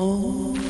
Oh.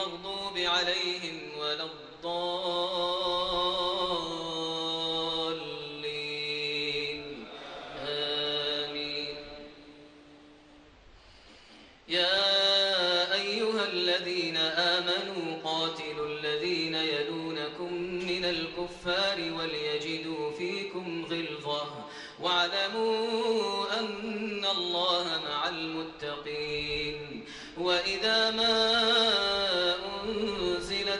المغضوب عليهم ولا الضالين. آمين. يا أيها الذين آمنوا قاتلوا الذين يلونكم من الكفار وليجدوا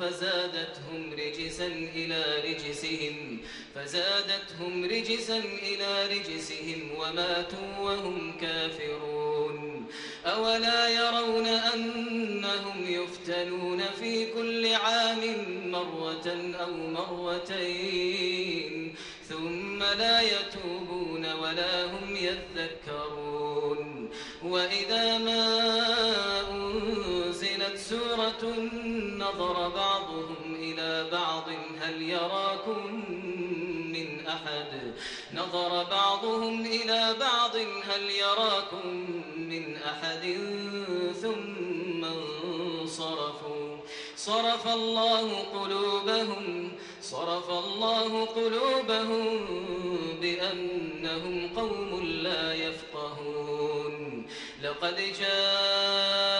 فزادتهم رجسا إلى رجسهم فزادتهم رجسا إلى رجسهم وماتوا وهم كافرون. أولا يرون أنهم يفتنون في كل عام مرة أو مرتين ثم لا يتوبون ولا هم يذكرون. وإذا ما نظر بعضهم إلى بعض. هل يراكم من أحد؟ نظر بعضهم إلى بعض. هل يراكم من أحد؟ ثم انصرفوا. صرف الله قلوبهم. صرف الله قلوبهم بأنهم قوم لا يفقهون. لقد جاءكم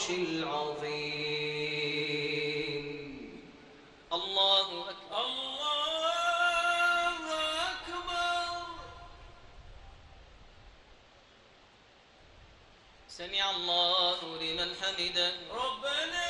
العرش العظيم. الله أكبر. الله أكبر. سمع الله لمن حمده. ربنا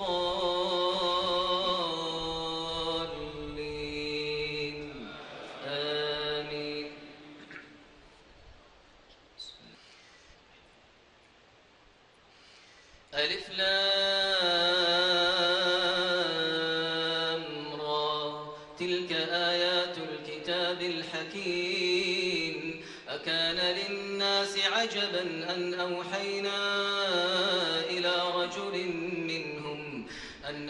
آمين. ألف لام را. تلك آيات الكتاب الحكيم. أكان للناس عجبا أن أوحينا إلى رجل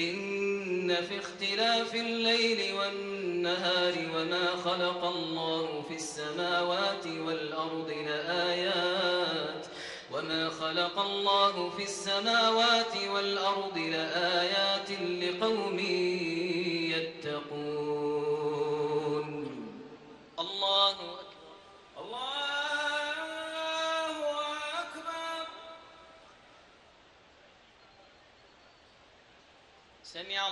إن في اختلاف الليل والنهار وما خلق الله في السماوات والأرض لآيات وما خلق الله في السماوات والأرض لآيات لقوم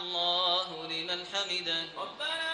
الله لمن حمده. ربنا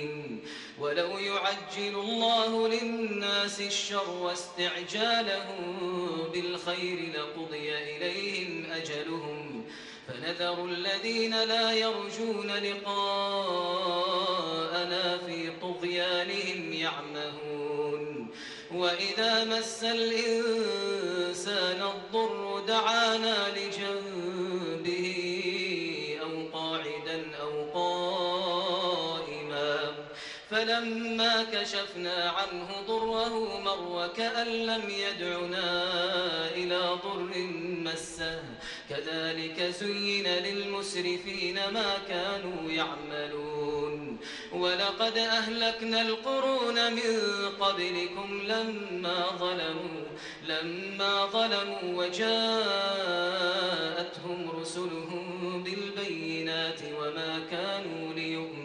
ولو يعجل الله للناس الشر واستعجالهم بالخير لقضي إليهم أجلهم. فنذر الذين لا يرجون لقاءنا في طغيانهم يعمهون. وإذا مس الإنسان الضر دعانا لجنبه فلما كشفنا عنه ضره مر كأن لم يدعنا إلى ضر مسه. كذلك زين للمسرفين ما كانوا يعملون. ولقد أهلكنا القرون من قبلكم لما ظلموا لما ظلموا وجاءتهم رسلهم بالبينات وما كانوا ليؤمنوا.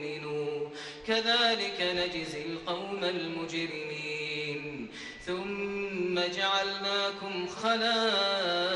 كذلك نجزي القوم المجرمين. ثم جعلناكم خلائف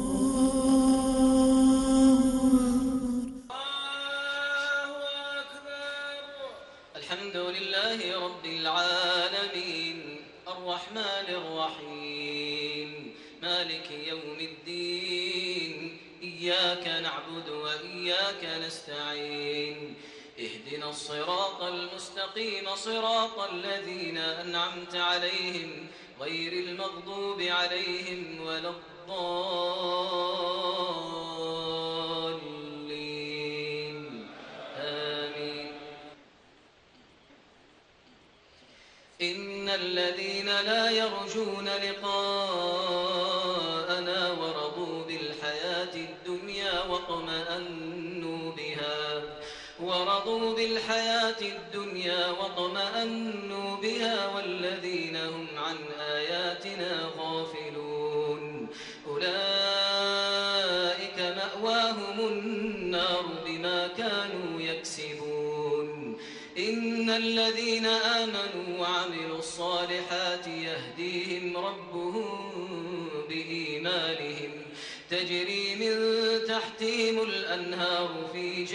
الصراط المستقيم صراط الذين أنعمت عليهم غير المغضوب عليهم ولا الضالين. آمين. إن الذين لا يرجون لقاءنا ورضوا بالحياة الدنيا واطمأنوا بها والذين هم عن آياتنا غافلون. أولئك مأواهم النار بما كانوا يكسبون. إن الذين آمنوا وعملوا الصالحات يهديهم ربهم بإيمانهم. تجري من تحتهم الأنهار في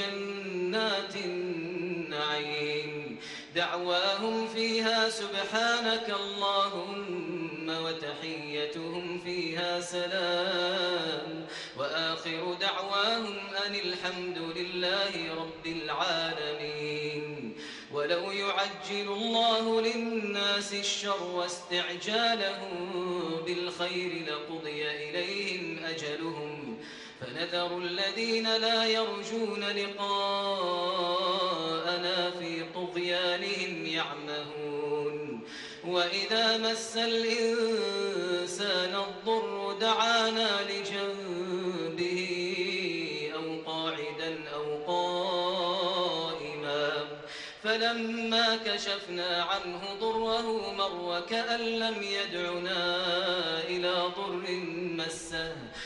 جنات النعيم. دعواهم فيها سبحانك اللهم وتحيتهم فيها سلام. وآخر دعواهم أن الحمد لله رب العالمين. ولو يعجل الله للناس الشر واستعجالهم بالخير لقضي إليهم أجلهم فنذر الذين لا يرجون لقاءنا في طغيانهم يعمهون. وإذا مس الإنسان الضر دعانا لجنبه أو قاعدا أو قائما. فلما كشفنا عنه ضره مر كأن لم يدعنا إلى ضر مسه.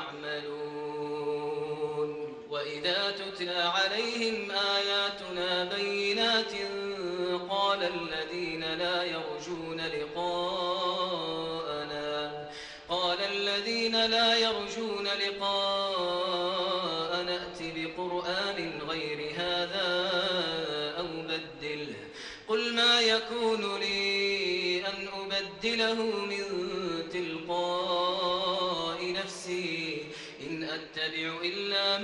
كيف تعملون وإذا تتلى عليهم آياتنا بينات قال الذين لا يرجون لقاءنا قال الذين لا يرجون لقاء نأت بقرآن غير هذا أو بدله قل ما يكون لي أن أبدله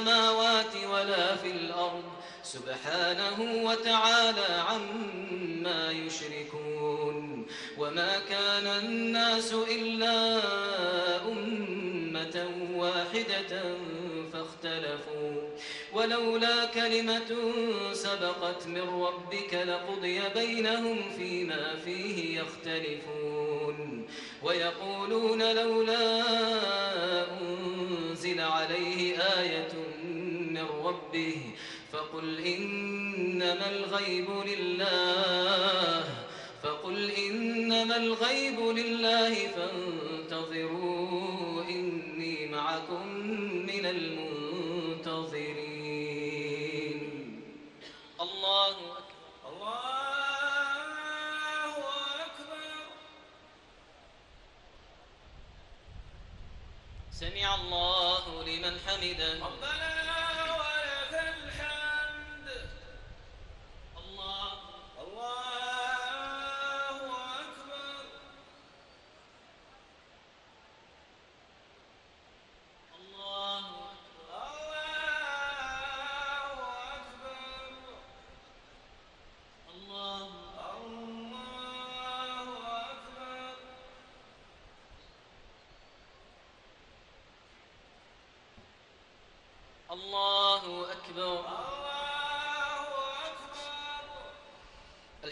السماوات ولا في الأرض. سبحانه وتعالى عما يشركون. وما كان الناس إلا أمة واحدة فاختلفوا. ولولا كلمة سبقت من ربك لقضي بينهم فيما فيه يختلفون. ويقولون لولا أنزل عليه آية ربه فقل إنما الغيب لله فقل إنما الغيب لله فانتظروا إني معكم من المنتظرين. الله أكبر. الله أكبر. سمع الله لمن حمده. ربنا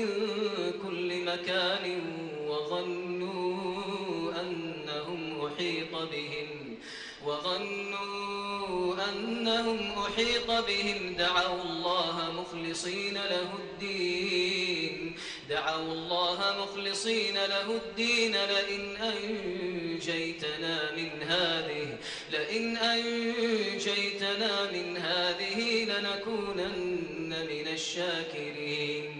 من كل مكان وظنوا أنهم أحيط بهم وظنوا أنهم أحيط بهم. دعوا الله مخلصين له الدين. دعوا الله مخلصين له الدين. لئن أنجيتنا من هذه لئن أنجيتنا من هذه لنكونن من الشاكرين.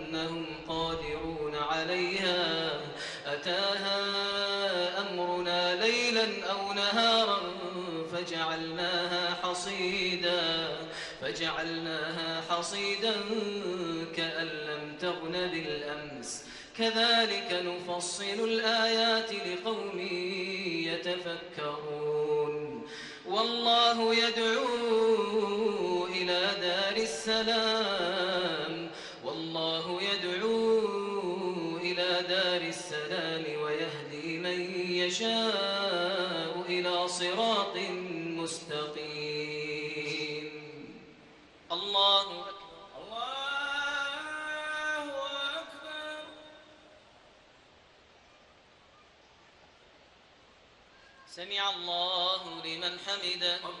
عليها أتاها أمرنا ليلا أو نهارا فجعلناها حصيدا فجعلناها حصيدا كأن لم تغن بالأمس. كذلك نفصل الآيات لقوم يتفكرون. والله يدعو الله لمن حمده.